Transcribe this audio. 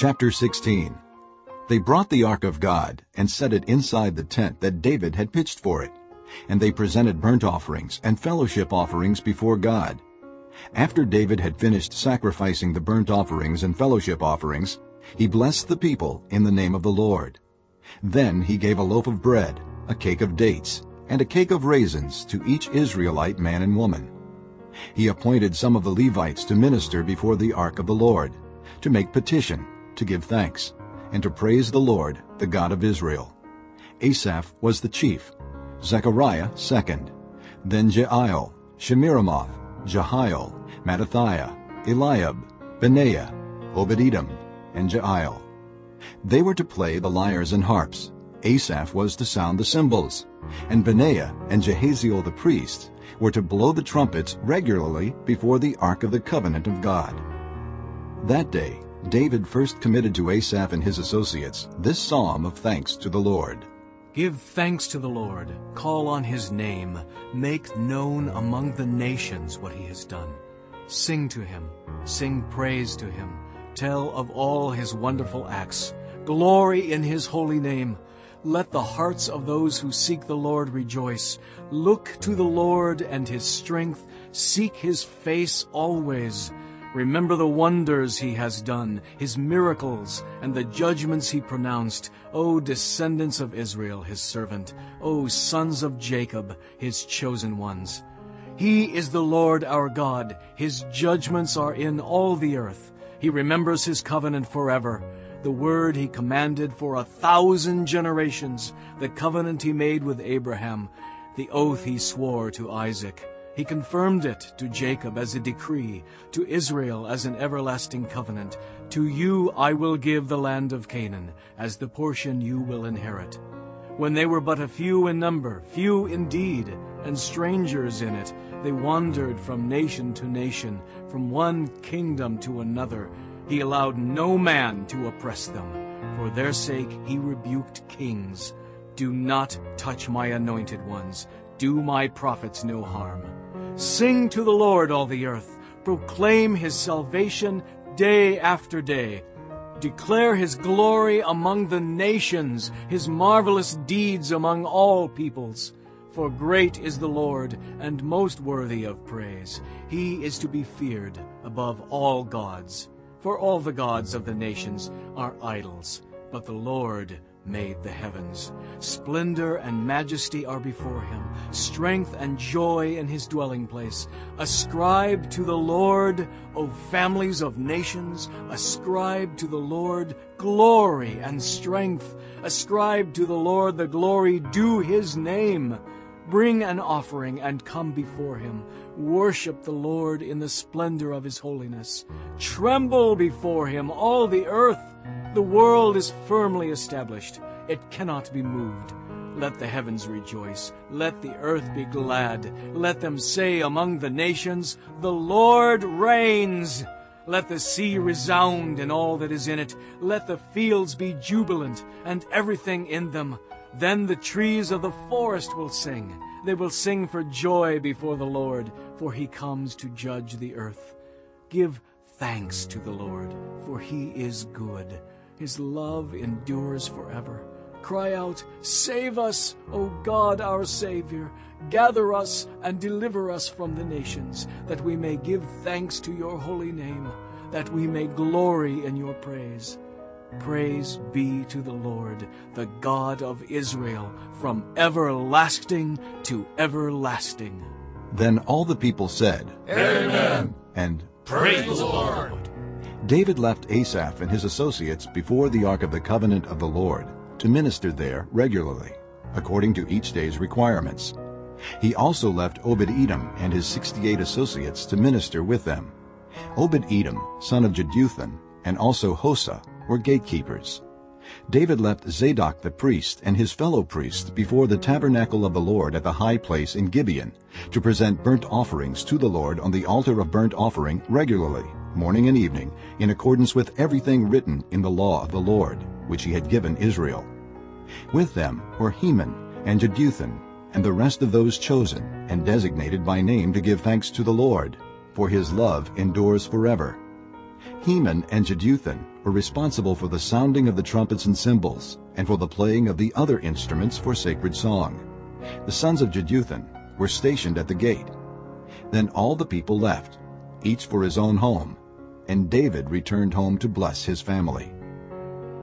Chapter 16 They brought the ark of God and set it inside the tent that David had pitched for it. And they presented burnt offerings and fellowship offerings before God. After David had finished sacrificing the burnt offerings and fellowship offerings, he blessed the people in the name of the Lord. Then he gave a loaf of bread, a cake of dates, and a cake of raisins to each Israelite man and woman. He appointed some of the Levites to minister before the ark of the Lord, to make petition, to give thanks, and to praise the Lord, the God of Israel. Asaph was the chief, Zechariah second, then Jeiel, Shemiramoth, Jehiel, Mattithiah, Eliab, Benaiah, Obed-Edom, and Jeiel. They were to play the lyres and harps. Asaph was to sound the cymbals, and Benaiah and Jahaziel the priest were to blow the trumpets regularly before the Ark of the Covenant of God. That day, David first committed to Asaph and his associates this psalm of thanks to the Lord. Give thanks to the Lord, call on his name, make known among the nations what he has done. Sing to him, sing praise to him, tell of all his wonderful acts. Glory in his holy name. Let the hearts of those who seek the Lord rejoice. Look to the Lord and his strength, seek his face always. Remember the wonders he has done, his miracles, and the judgments he pronounced. O descendants of Israel, his servant, O sons of Jacob, his chosen ones. He is the Lord our God. His judgments are in all the earth. He remembers his covenant forever, the word he commanded for a thousand generations, the covenant he made with Abraham, the oath he swore to Isaac. He confirmed it to Jacob as a decree, to Israel as an everlasting covenant. To you I will give the land of Canaan, as the portion you will inherit. When they were but a few in number, few indeed, and strangers in it, they wandered from nation to nation, from one kingdom to another. He allowed no man to oppress them. For their sake he rebuked kings. Do not touch my anointed ones. Do my prophets no harm. Sing to the Lord, all the earth. Proclaim his salvation day after day. Declare his glory among the nations, his marvelous deeds among all peoples. For great is the Lord, and most worthy of praise. He is to be feared above all gods. For all the gods of the nations are idols, but the Lord made the heavens. Splendor and majesty are before him, strength and joy in his dwelling place. Ascribe to the Lord, O families of nations, ascribe to the Lord glory and strength. Ascribe to the Lord the glory due his name. Bring an offering and come before him. Worship the Lord in the splendor of his holiness. Tremble before him, all the earth. The world is firmly established. It cannot be moved. Let the heavens rejoice. Let the earth be glad. Let them say among the nations, The Lord reigns. Let the sea resound and all that is in it. Let the fields be jubilant and everything in them. Then the trees of the forest will sing. They will sing for joy before the Lord, for he comes to judge the earth. Give thanks to the Lord, for he is good. His love endures forever. Cry out, Save us, O God our Savior. Gather us and deliver us from the nations, that we may give thanks to your holy name, that we may glory in your praise. Praise be to the Lord, the God of Israel, from everlasting to everlasting. Then all the people said, Amen. and Praise the Lord. David left Asaph and his associates before the Ark of the Covenant of the Lord to minister there regularly, according to each day's requirements. He also left Obed-Edom and his 68 associates to minister with them. Obed-Edom, son of Jeduthun, and also Hosah, were gatekeepers. David left Zadok the priest and his fellow priests before the tabernacle of the Lord at the high place in Gibeon to present burnt offerings to the Lord on the altar of burnt offering regularly, morning and evening, in accordance with everything written in the law of the Lord, which he had given Israel. With them were Heman and Jeduthun and the rest of those chosen and designated by name to give thanks to the Lord, for his love endures forever. Heman and Jeduthun were responsible for the sounding of the trumpets and cymbals, and for the playing of the other instruments for sacred song. The sons of Jeduthun were stationed at the gate. Then all the people left, each for his own home, and David returned home to bless his family.